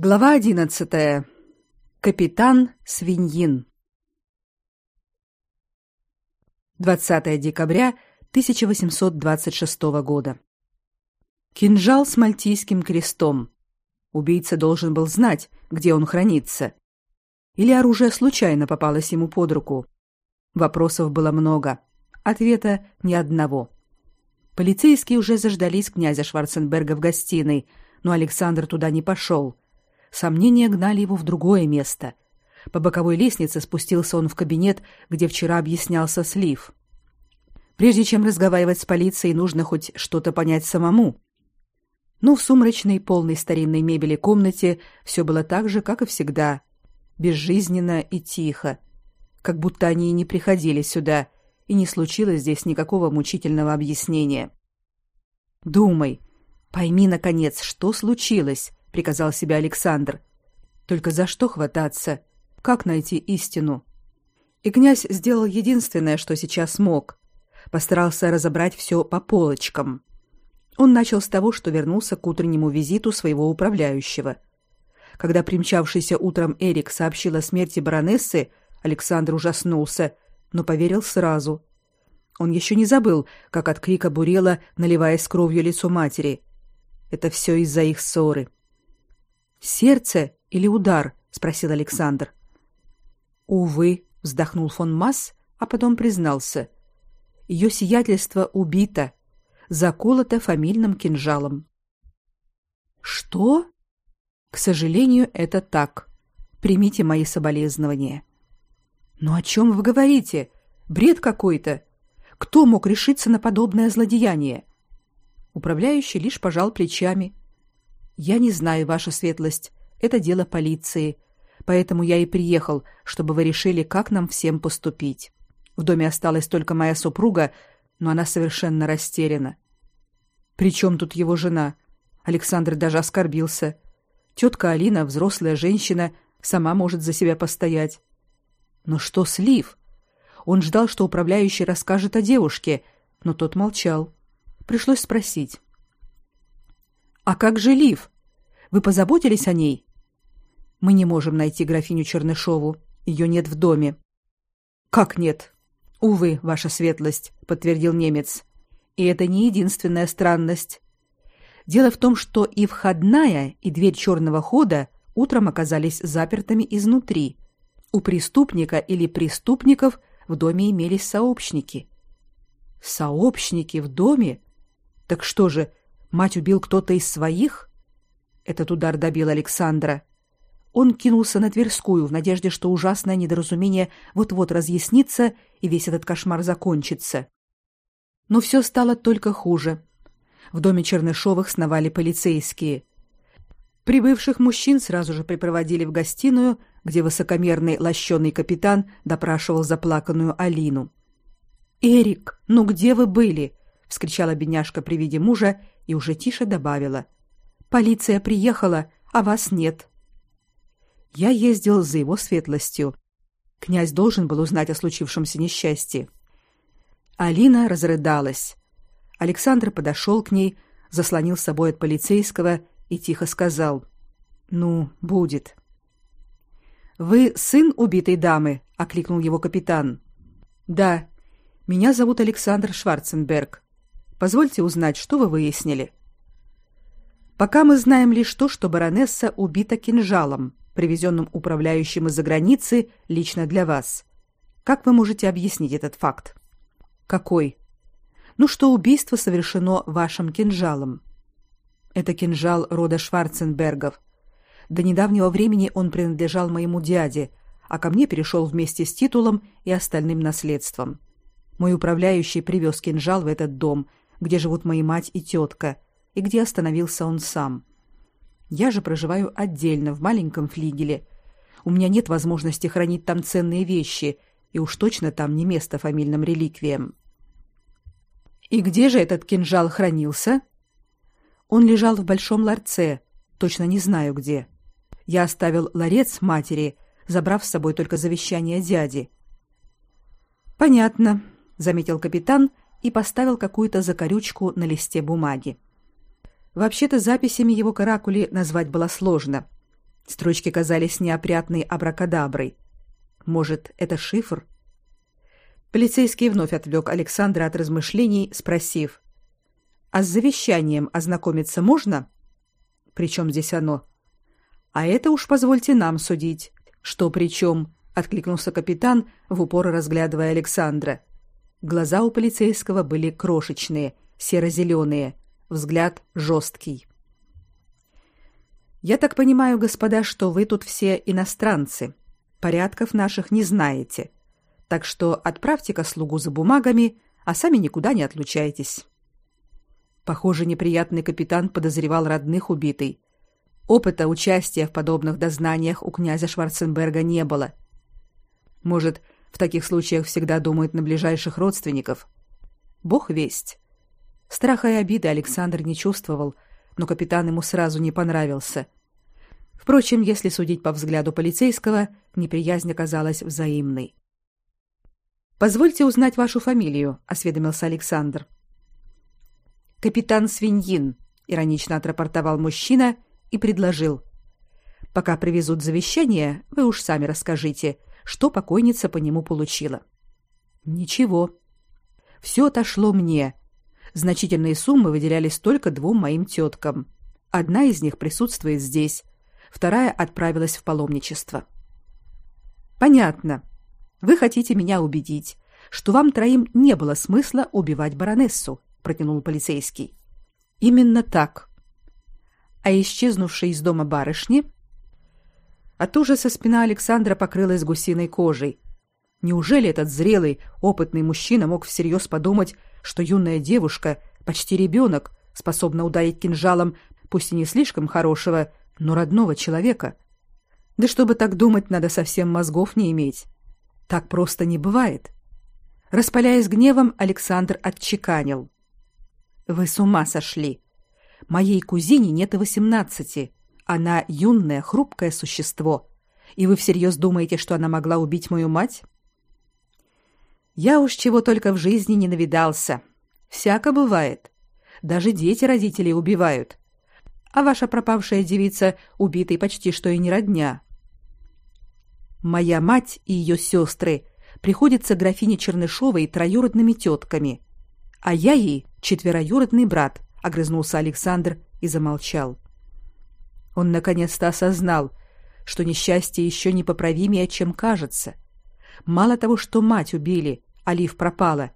Глава одиннадцатая. Капитан Свиньин. 20 декабря 1826 года. Кинжал с мальтийским крестом. Убийца должен был знать, где он хранится. Или оружие случайно попалось ему под руку. Вопросов было много, ответа ни одного. Полицейские уже заждались князя Шварценберга в гостиной, но Александр туда не пошел Сомнения гнали его в другое место. По боковой лестнице спустился он в кабинет, где вчера объяснялся слив. Прежде чем разговаривать с полицией, нужно хоть что-то понять самому. Но в сумрачной, полной старинной мебели комнате все было так же, как и всегда, безжизненно и тихо, как будто они и не приходили сюда, и не случилось здесь никакого мучительного объяснения. Думай, пойми наконец, что случилось, приказал себе Александр. Только за что хвататься? Как найти истину? И князь сделал единственное, что сейчас мог. Постарался разобрать все по полочкам. Он начал с того, что вернулся к утреннему визиту своего управляющего. Когда примчавшийся утром Эрик сообщил о смерти баронессы, Александр ужаснулся, но поверил сразу. Он еще не забыл, как от крика бурела, наливаясь кровью лицо матери. Это все из-за их ссоры. Сердце или удар? спросил Александр. Увы, вздохнул фон Масс, а потом признался: ее сиятельство убито, заколото фамильным кинжалом. Что? К сожалению, это так. Примите мои соболезнования. Но о чем вы говорите? Бред какой-то. Кто мог решиться на подобное злодеяние? Управляющий лишь пожал плечами. Я не знаю, ваша светлость. Это дело полиции. Поэтому я и приехал, чтобы вы решили, как нам всем поступить. В доме осталась только моя супруга, но она совершенно растеряна. Причем тут его жена? Александр даже оскорбился. Тетка Алина, взрослая женщина, сама может за себя постоять. Но что слив? Он ждал, что управляющий расскажет о девушке, но тот молчал. Пришлось спросить. А как же Лив? Вы позаботились о ней? Мы не можем найти графиню Чернышову. Ее нет в доме. Как нет? Увы, ваша светлость, подтвердил немец. И это не единственная странность. Дело в том, что и входная, и дверь черного хода утром оказались запертыми изнутри. У преступника или преступников в доме имелись сообщники. Сообщники в доме? Так что же, Мать убил кто-то из своих? Этот удар добил Александра. Он кинулся на Тверскую в надежде, что ужасное недоразумение вот-вот разъяснится и весь этот кошмар закончится. Но все стало только хуже. В доме Чернышовых сновали полицейские. Прибывших мужчин сразу же припроводили в гостиную, где высокомерный лощеный капитан допрашивал заплаканную Алину. «Эрик, ну где вы были?» — вскричала бедняжка при виде мужа и уже тише добавила: "Полиция приехала, а вас нет". Я ездил за его светлостью. Князь должен был узнать о случившемся несчастье. Алина разрыдалась. Александр подошел к ней, заслонил собой от полицейского и тихо сказал: "Ну, будет". Вы сын убитой дамы, окликнул его капитан. Да. Меня зовут Александр Шварценберг. Позвольте узнать, что вы выяснили. Пока мы знаем лишь то, что баронесса убита кинжалом, привезенным управляющим из-за границы лично для вас. Как вы можете объяснить этот факт? Какой? Ну что убийство совершено вашим кинжалом. Это кинжал рода Шварценбергов. До недавнего времени он принадлежал моему дяде, а ко мне перешел вместе с титулом и остальным наследством. Мой управляющий привез кинжал в этот дом где живут мои мать и тетка, и где остановился он сам. Я же проживаю отдельно в маленьком флигеле. У меня нет возможности хранить там ценные вещи, и уж точно там не место фамильным реликвиям. И где же этот кинжал хранился? Он лежал в большом ларце, точно не знаю где. Я оставил ларец матери, забрав с собой только завещание дяди. Понятно, заметил капитан и поставил какую-то закорючку на листе бумаги. Вообще-то записями его каракули назвать было сложно. Строчки казались неопрятной абракадаброй. Может, это шифр? Полицейский вновь отвлек Александра от размышлений, спросив: "А с завещанием ознакомиться можно? Причем здесь оно?" "А это уж позвольте нам судить. Что причем?» — откликнулся капитан, в упор разглядывая Александра. Глаза у полицейского были крошечные, серо-зеленые, взгляд жесткий. Я так понимаю, господа, что вы тут все иностранцы. Порядков наших не знаете. Так что отправьте-ка слугу за бумагами, а сами никуда не отлучайтесь. Похоже, неприятный капитан подозревал родных убитой. Опыта участия в подобных дознаниях у князя Шварценберга не было. Может, в таких случаях всегда думают на ближайших родственников. Бог весть. Страха и обиды Александр не чувствовал, но капитан ему сразу не понравился. Впрочем, если судить по взгляду полицейского, неприязнь оказалась взаимной. Позвольте узнать вашу фамилию, осведомился Александр. Капитан Свиньин, иронично отрапортовал мужчина и предложил: Пока привезут завещание, вы уж сами расскажите, что покойница по нему получила. Ничего. Все отошло мне. Значительные суммы выделялись только двум моим теткам. Одна из них присутствует здесь, вторая отправилась в паломничество. Понятно. Вы хотите меня убедить, что вам троим не было смысла убивать баронессу, протянул полицейский. Именно так. А исчезнувшая из дома барышни? От ужаса спина Александра покрылась гусиной кожей. Неужели этот зрелый, опытный мужчина мог всерьез подумать, что юная девушка, почти ребенок, способна ударить кинжалом, пусть и не слишком хорошего, но родного человека? Да чтобы так думать, надо совсем мозгов не иметь. Так просто не бывает. Распаляясь гневом, Александр отчеканил: Вы с ума сошли. Моей кузине нет и восемнадцати. Она юное, хрупкое существо. И вы всерьез думаете, что она могла убить мою мать? Я уж чего только в жизни не навидался. Всяко бывает. Даже дети родителей убивают. А ваша пропавшая девица убитой почти что и не родня. Моя мать и ее сестры приходятся графине Чернышовой троюродными тетками, а я ей четвероюродный брат, огрызнулся Александр и замолчал. Он наконец-то осознал, что несчастье еще непоправимее, чем кажется. Мало того, что мать убили, Алиф пропала.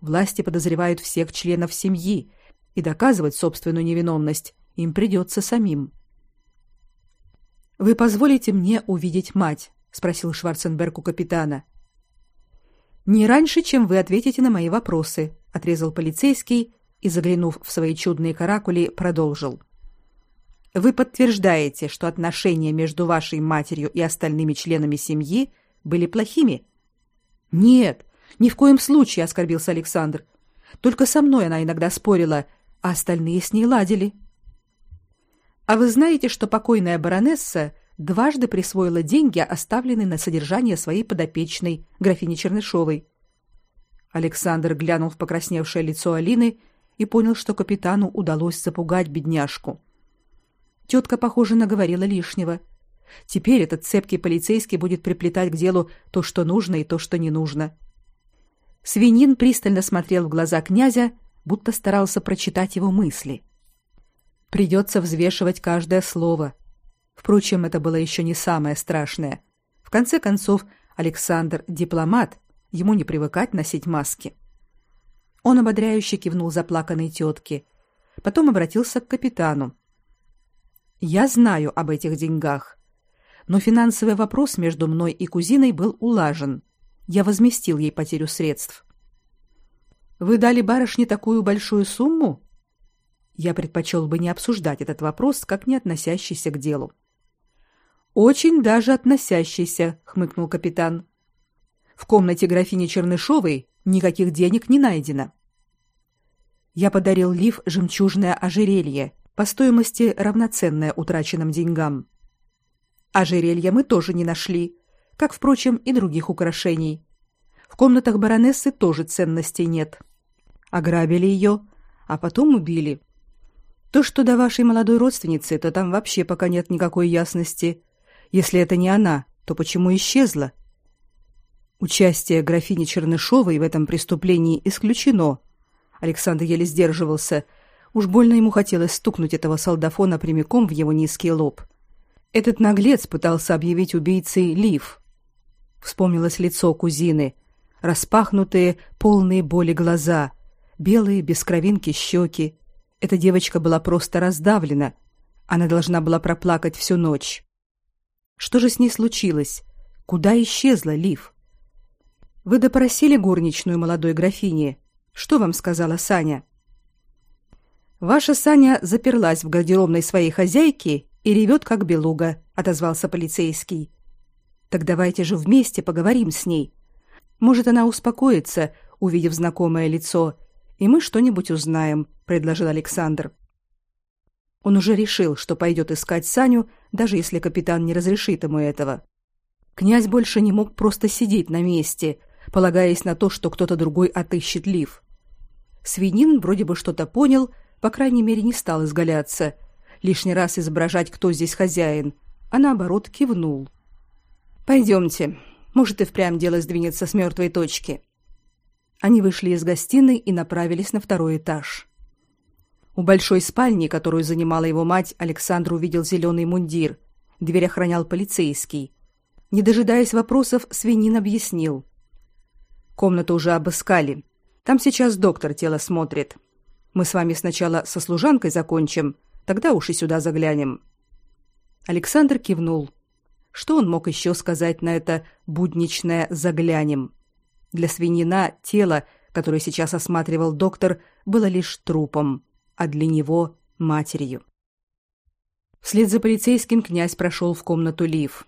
Власти подозревают всех членов семьи, и доказывать собственную невиновность им придется самим. Вы позволите мне увидеть мать, спросил Шварценберг у капитана. Не раньше, чем вы ответите на мои вопросы, отрезал полицейский и, заглянув в свои чудные каракули, продолжил. Вы подтверждаете, что отношения между вашей матерью и остальными членами семьи были плохими? Нет, ни в коем случае, оскорбился Александр. Только со мной она иногда спорила, а остальные с ней ладили. А вы знаете, что покойная баронесса дважды присвоила деньги, оставленные на содержание своей подопечной, графини Чернышовой. Александр глянул в покрасневшее лицо Алины и понял, что капитану удалось запугать бедняжку. Тетка, похоже, наговорила лишнего. Теперь этот цепкий полицейский будет приплетать к делу то, что нужно, и то, что не нужно. Свинин пристально смотрел в глаза князя, будто старался прочитать его мысли. Придется взвешивать каждое слово, Впрочем, это было еще не самое страшное. В конце концов, Александр дипломат, ему не привыкать носить маски. Он ободряюще кивнул заплаканной тетке, потом обратился к капитану. Я знаю об этих деньгах, но финансовый вопрос между мной и кузиной был улажен. Я возместил ей потерю средств. Вы дали барышне такую большую сумму? Я предпочел бы не обсуждать этот вопрос, как не относящийся к делу. Очень даже относящийся, хмыкнул капитан. В комнате графини Чернышовой никаких денег не найдено. Я подарил Лив жемчужное ожерелье, по стоимости равноценное утраченным деньгам. Ожерелья мы тоже не нашли, как впрочем и других украшений. В комнатах баронессы тоже ценностей нет. Ограбили ее, а потом убили. То, что до вашей молодой родственницы, то там вообще пока нет никакой ясности Если это не она, то почему исчезла? Участие графини Чернышовой в этом преступлении исключено. Александр еле сдерживался. Уж больно ему хотелось стукнуть этого солдафона прямиком в его низкий лоб. Этот наглец пытался объявить убийцей Лив. Вспомнилось лицо кузины, распахнутые, полные боли глаза, белые без кровинки щеки. Эта девочка была просто раздавлена. Она должна была проплакать всю ночь. Что же с ней случилось? Куда исчезла Лив? Вы допросили горничную молодой графини. Что вам сказала Саня? Ваша Саня заперлась в гардеробной своей хозяйки и ревет, как белуга, отозвался полицейский. Так давайте же вместе поговорим с ней. Может, она успокоится, увидев знакомое лицо, и мы что-нибудь узнаем, предложил Александр. Он уже решил, что пойдет искать Саню, даже если капитан не разрешит ему этого. Князь больше не мог просто сидеть на месте, полагаясь на то, что кто-то другой отыщет Лив. Свинин вроде бы что-то понял, по крайней мере, не стал изгаляться, лишний раз изображать, кто здесь хозяин, а наоборот кивнул. Пойдемте, может и впрямь дело сдвинется с мертвой точки. Они вышли из гостиной и направились на второй этаж. У большой спальни, которую занимала его мать, Александр увидел зеленый мундир. Дверь охранял полицейский. Не дожидаясь вопросов, свинин объяснил. Комнату уже обыскали. Там сейчас доктор тело смотрит. Мы с вами сначала со служанкой закончим, тогда уж и сюда заглянем. Александр кивнул. Что он мог еще сказать на это будничное заглянем? Для свинина тело, которое сейчас осматривал доктор, было лишь трупом, а для него матерью. Вслед за полицейским князь прошел в комнату Лив.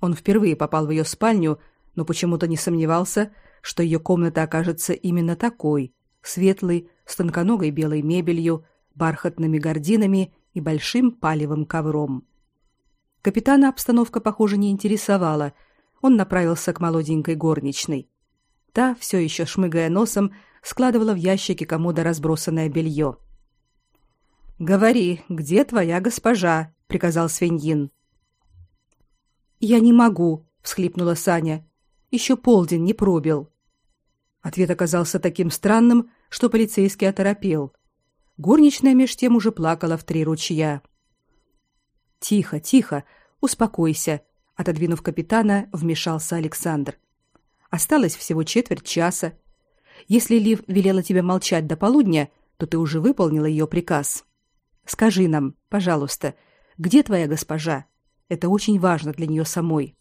Он впервые попал в ее спальню, но почему-то не сомневался, что ее комната окажется именно такой: светлой, с тонконогой белой мебелью, бархатными гардинами и большим палевым ковром. Капитана обстановка, похоже, не интересовала. Он направился к молоденькой горничной. Та, все еще шмыгая носом, складывала в ящики комода разбросанное белье. «Говори, где твоя госпожа?» — приказал свиньин. «Я не могу», — всхлипнула Саня. «Еще полдень не пробил». Ответ оказался таким странным, что полицейский оторопел. Горничная меж тем уже плакала в три ручья. Тихо, тихо, успокойся, отодвинув капитана, вмешался Александр. Осталось всего четверть часа. Если Лив велела тебе молчать до полудня, то ты уже выполнила ее приказ. Скажи нам, пожалуйста, где твоя госпожа? Это очень важно для нее самой.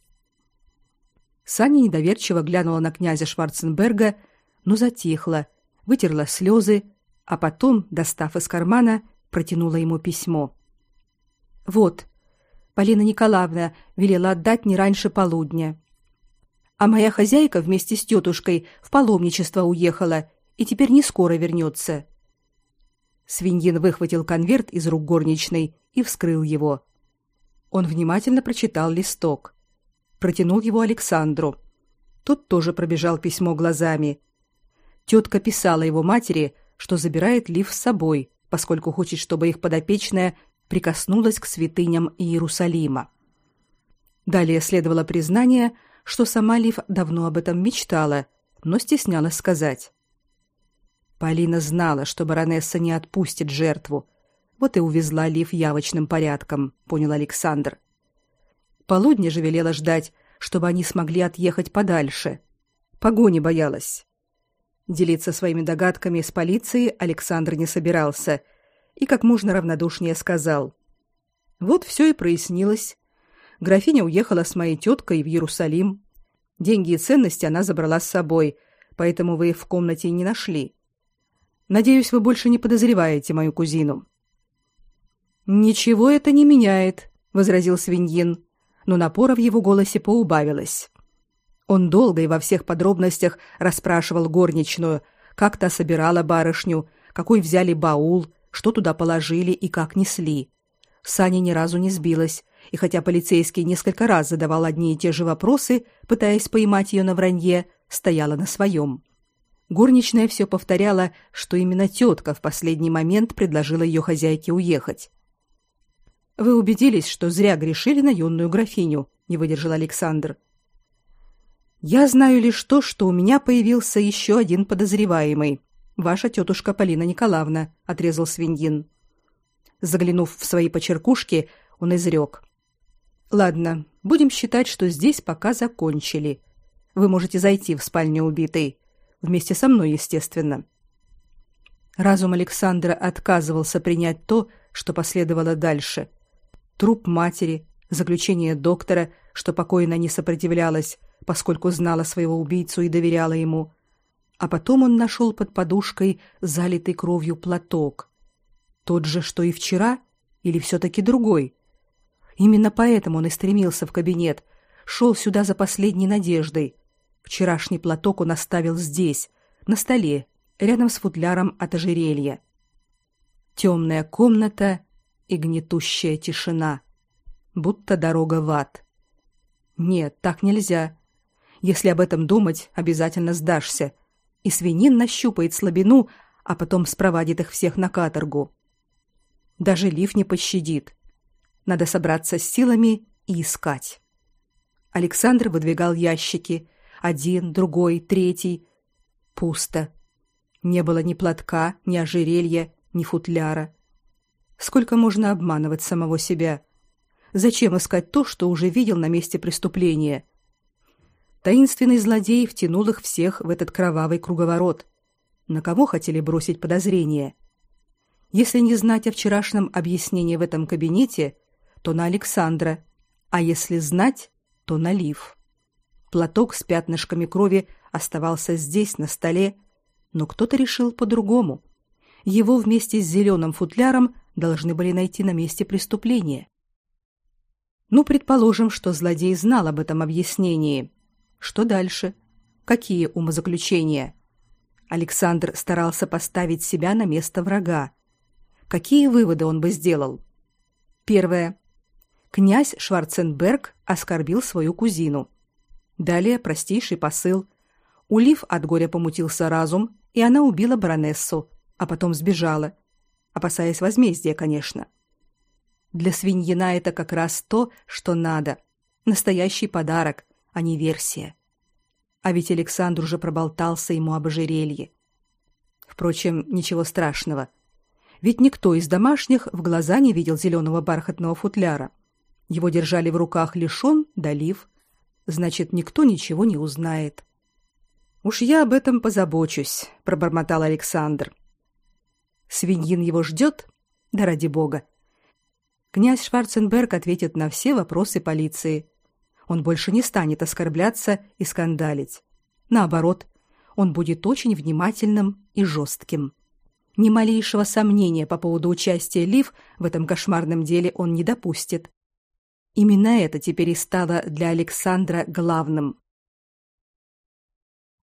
Саня недоверчиво глянула на князя Шварценберга, но затихла, вытерла слезы, а потом, достав из кармана, протянула ему письмо. Вот. Полина Николаевна велела отдать не раньше полудня. А моя хозяйка вместе с тетушкой в паломничество уехала и теперь не скоро вернется. Свиньин выхватил конверт из рук горничной и вскрыл его. Он внимательно прочитал листок, протянул его Александру. Тот тоже пробежал письмо глазами Тетка писала его матери, что забирает Лив с собой, поскольку хочет, чтобы их подопечная прикоснулась к святыням Иерусалима. Далее следовало признание, что сама Лив давно об этом мечтала, но стеснялась сказать. Полина знала, что баронесса не отпустит жертву. Вот и увезла Лив явочным порядком, понял Александр. Полудня же велела ждать, чтобы они смогли отъехать подальше. Погони боялась. Делиться своими догадками с полицией Александр не собирался и как можно равнодушнее сказал: "Вот все и прояснилось. Графиня уехала с моей теткой в Иерусалим. Деньги и ценности она забрала с собой, поэтому вы их в комнате не нашли. Надеюсь, вы больше не подозреваете мою кузину". "Ничего это не меняет", возразил Свиньин, но напора в его голосе поубавилось. Он долго и во всех подробностях расспрашивал горничную, как та собирала барышню, какой взяли баул, что туда положили и как несли. Саня ни разу не сбилась, и хотя полицейский несколько раз задавал одни и те же вопросы, пытаясь поймать ее на вранье, стояла на своем. Горничная все повторяла, что именно тетка в последний момент предложила ее хозяйке уехать. «Вы убедились, что зря грешили на юную графиню», не выдержал Александр. Я знаю лишь то, что у меня появился еще один подозреваемый. Ваша тетушка Полина Николаевна, отрезал Свиньин. Заглянув в свои почеркушки, он изрек. Ладно, будем считать, что здесь пока закончили. Вы можете зайти в спальню убитой. Вместе со мной, естественно. Разум Александра отказывался принять то, что последовало дальше. Труп матери, заключение доктора, что покойно не сопротивлялась, поскольку знала своего убийцу и доверяла ему. А потом он нашел под подушкой залитый кровью платок. Тот же, что и вчера, или все таки другой? Именно поэтому он и стремился в кабинет, шел сюда за последней надеждой. Вчерашний платок он оставил здесь, на столе, рядом с футляром от ожерелья. Темная комната и гнетущая тишина, будто дорога в ад. Нет, так нельзя. Если об этом думать, обязательно сдашься. И свинин нащупает слабину, а потом спровадит их всех на каторгу. Даже лиф не пощадит. Надо собраться с силами и искать. Александр выдвигал ящики. Один, другой, третий. Пусто. Не было ни платка, ни ожерелья, ни футляра. Сколько можно обманывать самого себя? Зачем искать то, что уже видел на месте преступления? Таинственный злодей втянул их всех в этот кровавый круговорот. На кого хотели бросить подозрение? Если не знать о вчерашнем объяснении в этом кабинете, то на Александра, а если знать, то на Лив. Платок с пятнышками крови оставался здесь, на столе, но кто-то решил по-другому. Его вместе с зеленым футляром должны были найти на месте преступления. Ну, предположим, что злодей знал об этом объяснении. Что дальше? Какие умозаключения? Александр старался поставить себя на место врага. Какие выводы он бы сделал? Первое князь Шварценберг оскорбил свою кузину. Далее простейший посыл. У от горя помутился разум, и она убила баронессу, а потом сбежала, опасаясь возмездия, конечно. Для свиньина это как раз то, что надо. Настоящий подарок, а не версия. А ведь Александр уже проболтался ему об ожерелье. Впрочем, ничего страшного. Ведь никто из домашних в глаза не видел зеленого бархатного футляра. Его держали в руках лишь он, Долив. Значит, никто ничего не узнает. Уж я об этом позабочусь, пробормотал Александр. Свиньин его ждет? Да ради бога. Князь Шварценберг ответит на все вопросы полиции. Он больше не станет оскорбляться и скандалить. Наоборот, он будет очень внимательным и жестким. Ни малейшего сомнения по поводу участия Лив в этом кошмарном деле он не допустит. Именно это теперь и стало для Александра главным.